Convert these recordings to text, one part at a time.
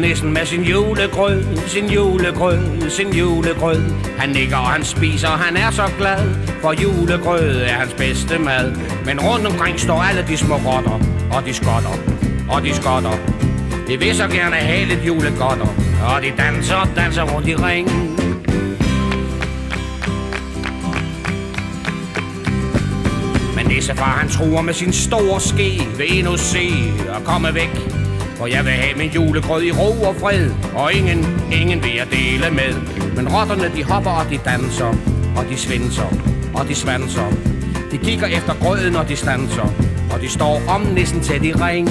næsten med sin julegrød, sin julegrød, sin julegrød. Han nikker og han spiser, og han er så glad, for julegrød er hans bedste mad. Men rundt omkring står alle de små rotter, og de skotter, og de skotter. De vil så gerne have lidt julegodter, og de danser og danser rundt i ring. Men nissefar han truer med sin store ske, vil nu se og komme væk. For jeg vil have min julegrød i ro og fred, og ingen, ingen vil jeg dele med. Men rotterne de hopper og de danser, og de svinser, og de svanser. De kigger efter grøden, og de stanser, og de står om næsten tæt i ring.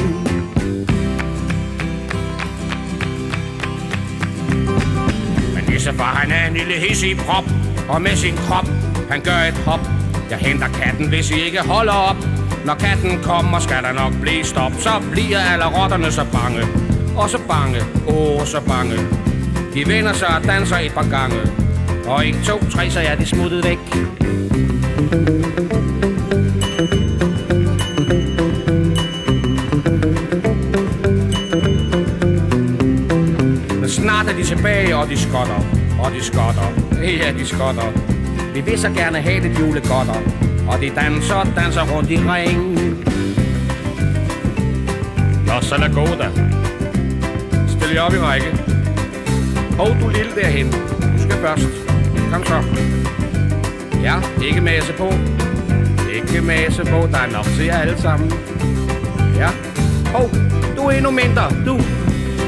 Men nissefar han er en lille hissig prop, og med sin krop, han gør et hop. Jeg henter katten, hvis I ikke holder op. Når katten kommer, skal der nok blive stop. Så bliver alle rotterne så bange. Og så bange, åh, så bange. De vender sig og danser et par gange. Og en, to, tre, så er de smuttet væk. Men snart er de tilbage, og de skotter. Og de skotter. Ja, de skotter. Vi vil så gerne have det julegodter. Og de danser danser rundt i ring. Nå, så lad gå da. Stil jer op i række. Hov, du lille derhen. Du skal først. Kom så. Ja, ikke masse på. Ikke masse på. Der er nok til jer alle sammen. Ja. Hov, du er endnu mindre. Du.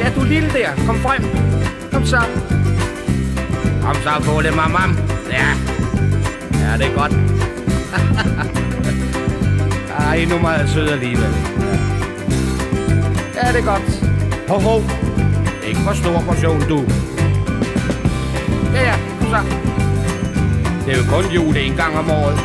Ja, du lille der. Kom frem. Kom så. Kom så, Bolle det, mamam. Ja. Ja, det er godt. Ej, endnu meget sød alligevel. Ja, det er godt. Hov, hov. Ikke for stor portion, du. Ja, ja, kom så. Det er jo kun jul en gang om året.